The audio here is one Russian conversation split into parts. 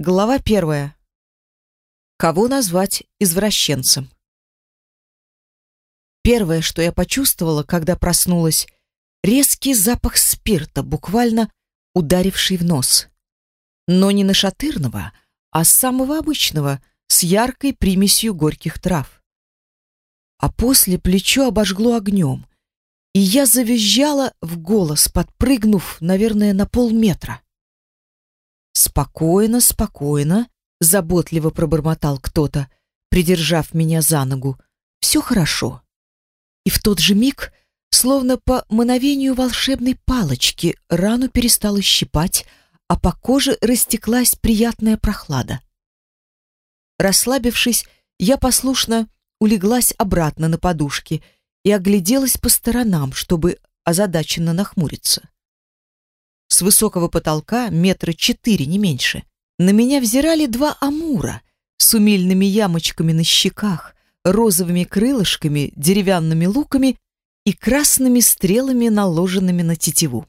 Глава первая. Кого назвать извращенцем? Первое, что я почувствовала, когда проснулась, резкий запах спирта, буквально ударивший в нос. Но не нашатырного, а самого обычного, с яркой примесью горьких трав. А после плечо обожгло огнем, и я завизжала в голос, подпрыгнув, наверное, на полметра. «Спокойно, спокойно», — заботливо пробормотал кто-то, придержав меня за ногу. «Все хорошо». И в тот же миг, словно по мановению волшебной палочки, рану перестала щипать, а по коже растеклась приятная прохлада. Расслабившись, я послушно улеглась обратно на подушки и огляделась по сторонам, чтобы озадаченно нахмуриться. С высокого потолка, метра четыре, не меньше, на меня взирали два амура с умильными ямочками на щеках, розовыми крылышками, деревянными луками и красными стрелами, наложенными на тетиву.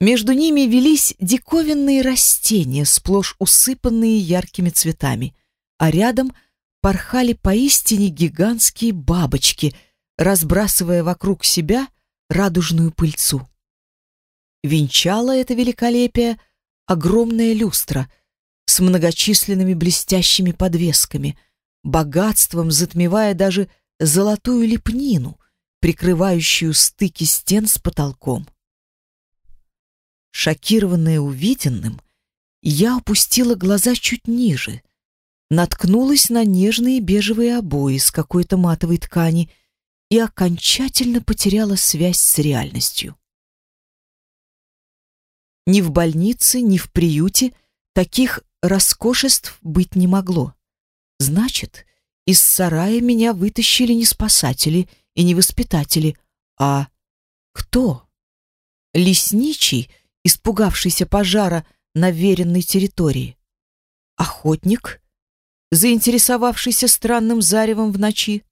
Между ними велись диковинные растения, сплошь усыпанные яркими цветами, а рядом порхали поистине гигантские бабочки, разбрасывая вокруг себя радужную пыльцу. Венчала это великолепие огромная люстра с многочисленными блестящими подвесками, богатством затмевая даже золотую лепнину, прикрывающую стыки стен с потолком. Шокированная увиденным, я опустила глаза чуть ниже, наткнулась на нежные бежевые обои с какой-то матовой ткани и окончательно потеряла связь с реальностью. Ни в больнице, ни в приюте таких роскошеств быть не могло. Значит, из сарая меня вытащили не спасатели и не воспитатели, а кто? Лесничий, испугавшийся пожара на веренной территории. Охотник, заинтересовавшийся странным заревом в ночи.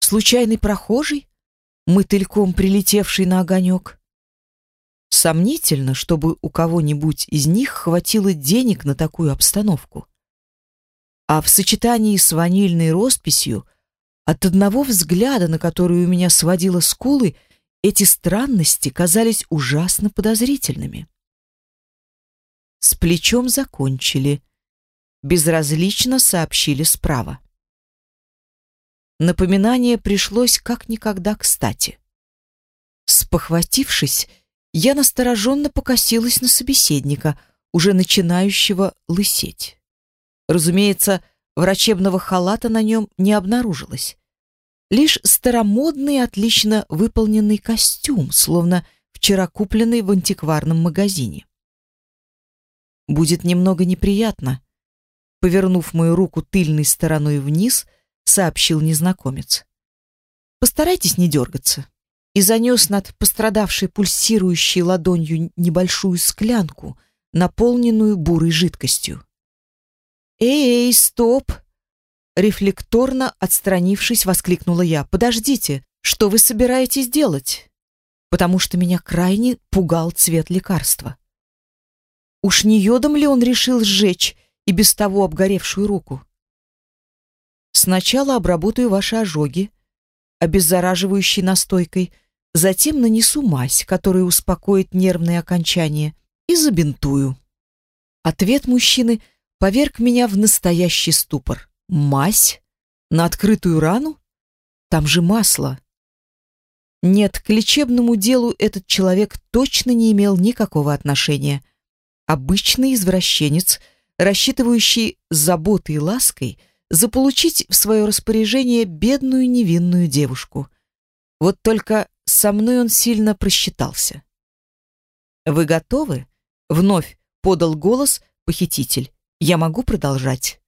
Случайный прохожий, мотыльком прилетевший на огонек. Сомнительно, чтобы у кого-нибудь из них хватило денег на такую обстановку. А в сочетании с ванильной росписью, от одного взгляда, на который у меня сводило скулы, эти странности казались ужасно подозрительными. С плечом закончили. Безразлично сообщили справа. Напоминание пришлось как никогда кстати. Спохватившись, я настороженно покосилась на собеседника, уже начинающего лысеть. Разумеется, врачебного халата на нем не обнаружилось. Лишь старомодный, отлично выполненный костюм, словно вчера купленный в антикварном магазине. Будет немного неприятно, повернув мою руку тыльной стороной вниз, сообщил незнакомец. Постарайтесь не дергаться и занес над пострадавшей пульсирующей ладонью небольшую склянку, наполненную бурой жидкостью. «Эй, стоп!» Рефлекторно отстранившись, воскликнула я. «Подождите, что вы собираетесь делать?» Потому что меня крайне пугал цвет лекарства. Уж не йодом ли он решил сжечь и без того обгоревшую руку? Сначала обработаю ваши ожоги, обеззараживающей настойкой, затем нанесу мазь, которая успокоит нервные окончания, и забинтую. Ответ мужчины поверг меня в настоящий ступор. Мазь? На открытую рану? Там же масло. Нет, к лечебному делу этот человек точно не имел никакого отношения. Обычный извращенец, рассчитывающий заботой и лаской – заполучить в свое распоряжение бедную невинную девушку. Вот только со мной он сильно просчитался. «Вы готовы?» — вновь подал голос похититель. «Я могу продолжать?»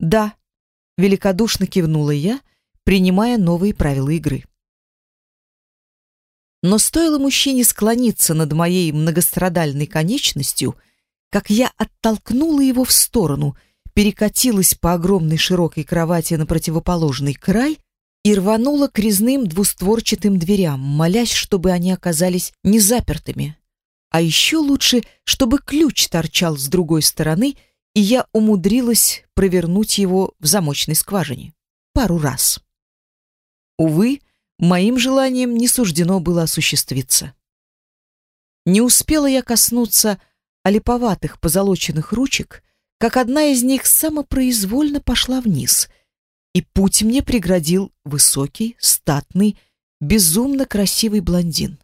«Да», — великодушно кивнула я, принимая новые правила игры. Но стоило мужчине склониться над моей многострадальной конечностью, как я оттолкнула его в сторону — перекатилась по огромной широкой кровати на противоположный край и рванула к резным двустворчатым дверям, молясь, чтобы они оказались не запертыми. А еще лучше, чтобы ключ торчал с другой стороны и я умудрилась провернуть его в замочной скважине пару раз. Увы, моим желанием не суждено было осуществиться. Не успела я коснуться олиповатых позолоченных ручек, как одна из них самопроизвольно пошла вниз, и путь мне преградил высокий, статный, безумно красивый блондин.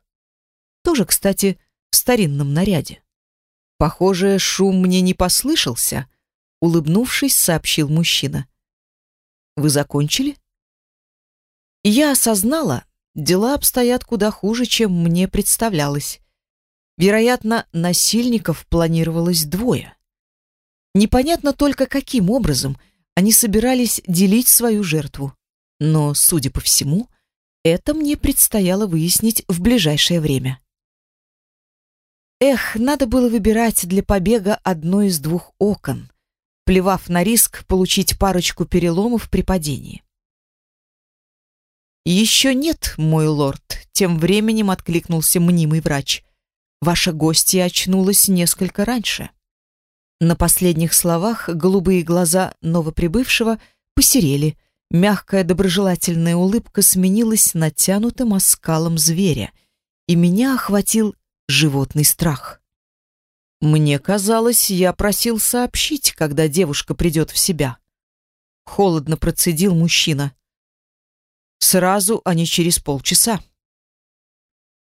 Тоже, кстати, в старинном наряде. Похоже, шум мне не послышался, улыбнувшись, сообщил мужчина. Вы закончили? я осознала, дела обстоят куда хуже, чем мне представлялось. Вероятно, насильников планировалось двое. Непонятно только, каким образом они собирались делить свою жертву. Но, судя по всему, это мне предстояло выяснить в ближайшее время. Эх, надо было выбирать для побега одно из двух окон, плевав на риск получить парочку переломов при падении. «Еще нет, мой лорд», — тем временем откликнулся мнимый врач. «Ваша гостья очнулась несколько раньше». На последних словах голубые глаза новоприбывшего посерели, мягкая доброжелательная улыбка сменилась натянутым оскалом зверя, и меня охватил животный страх. Мне казалось, я просил сообщить, когда девушка придет в себя. Холодно процедил мужчина. Сразу, а не через полчаса.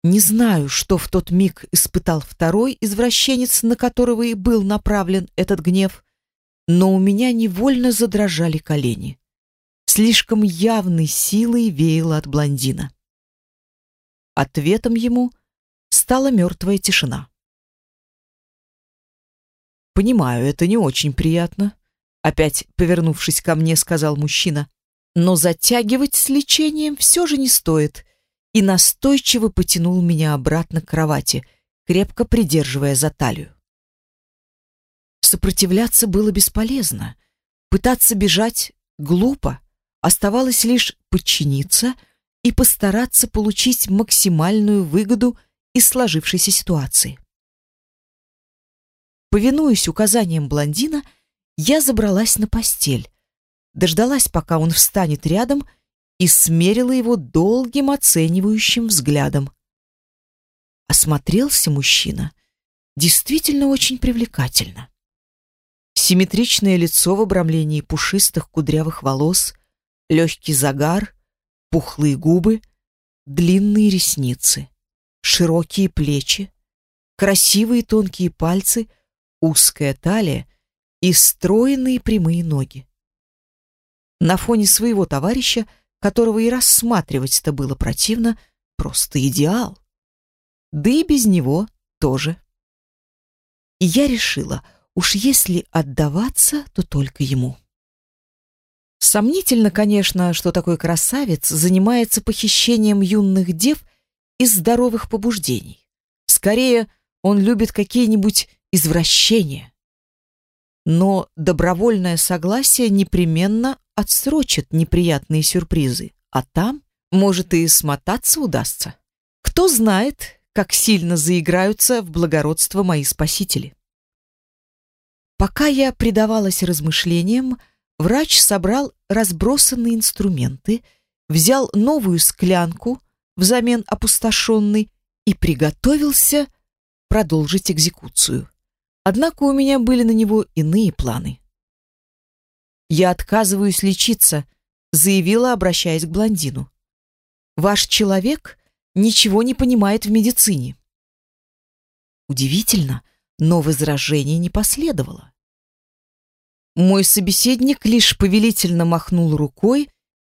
Не знаю, что в тот миг испытал второй извращенец, на которого и был направлен этот гнев, но у меня невольно задрожали колени. Слишком явной силой веяло от блондина. Ответом ему стала мертвая тишина. «Понимаю, это не очень приятно», — опять повернувшись ко мне, сказал мужчина. «Но затягивать с лечением все же не стоит», и настойчиво потянул меня обратно к кровати, крепко придерживая за талию. Сопротивляться было бесполезно. Пытаться бежать глупо. Оставалось лишь подчиниться и постараться получить максимальную выгоду из сложившейся ситуации. Повинуясь указаниям блондина, я забралась на постель, дождалась, пока он встанет рядом, и смерила его долгим оценивающим взглядом. Осмотрелся мужчина действительно очень привлекательно. Симметричное лицо в обрамлении пушистых кудрявых волос, легкий загар, пухлые губы, длинные ресницы широкие плечи, красивые тонкие пальцы, узкая талия и стройные прямые ноги. На фоне своего товарища, которого и рассматривать-то было противно, просто идеал. Да и без него тоже. И я решила, уж если отдаваться, то только ему. Сомнительно, конечно, что такой красавец занимается похищением юных дев из здоровых побуждений. Скорее, он любит какие-нибудь извращения. Но добровольное согласие непременно отсрочит неприятные сюрпризы, а там, может, и смотаться удастся. Кто знает, как сильно заиграются в благородство мои спасители. Пока я предавалась размышлениям, врач собрал разбросанные инструменты, взял новую склянку, взамен опустошенный и приготовился продолжить экзекуцию. Однако у меня были на него иные планы. «Я отказываюсь лечиться», — заявила, обращаясь к блондину. «Ваш человек ничего не понимает в медицине». Удивительно, но возражения не последовало. Мой собеседник лишь повелительно махнул рукой,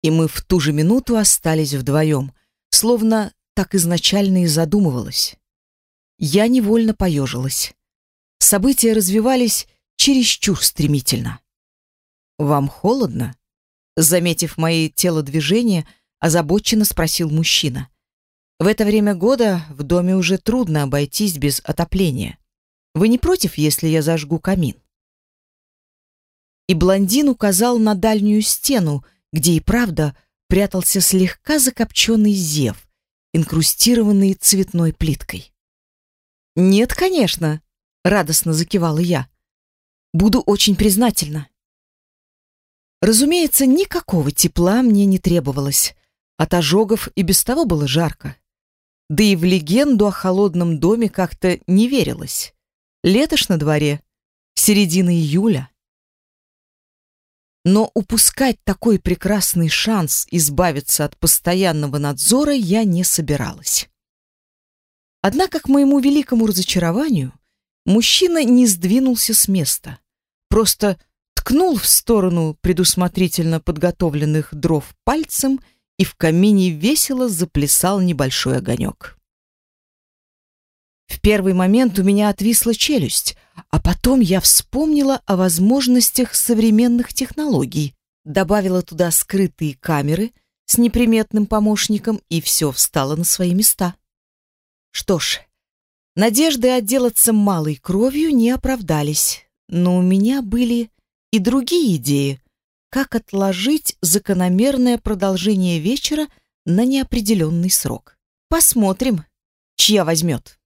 и мы в ту же минуту остались вдвоем, словно так изначально и задумывалось. Я невольно поежилась. События развивались чересчур стремительно. «Вам холодно?» Заметив мои телодвижения, озабоченно спросил мужчина. «В это время года в доме уже трудно обойтись без отопления. Вы не против, если я зажгу камин?» И блондин указал на дальнюю стену, где и правда прятался слегка закопченный зев, инкрустированный цветной плиткой. «Нет, конечно», — радостно закивала я. Буду очень признательна. Разумеется, никакого тепла мне не требовалось. От ожогов и без того было жарко. Да и в легенду о холодном доме как-то не верилось. Лето ж на дворе, середина июля. Но упускать такой прекрасный шанс избавиться от постоянного надзора я не собиралась. Однако, к моему великому разочарованию, мужчина не сдвинулся с места. Просто ткнул в сторону предусмотрительно подготовленных дров пальцем, и в камине весело заплясал небольшой огонек. В первый момент у меня отвисла челюсть, а потом я вспомнила о возможностях современных технологий, добавила туда скрытые камеры с неприметным помощником, и все встало на свои места. Что ж, надежды отделаться малой кровью не оправдались, но у меня были и другие идеи, как отложить закономерное продолжение вечера на неопределенный срок. Посмотрим, чья возьмет.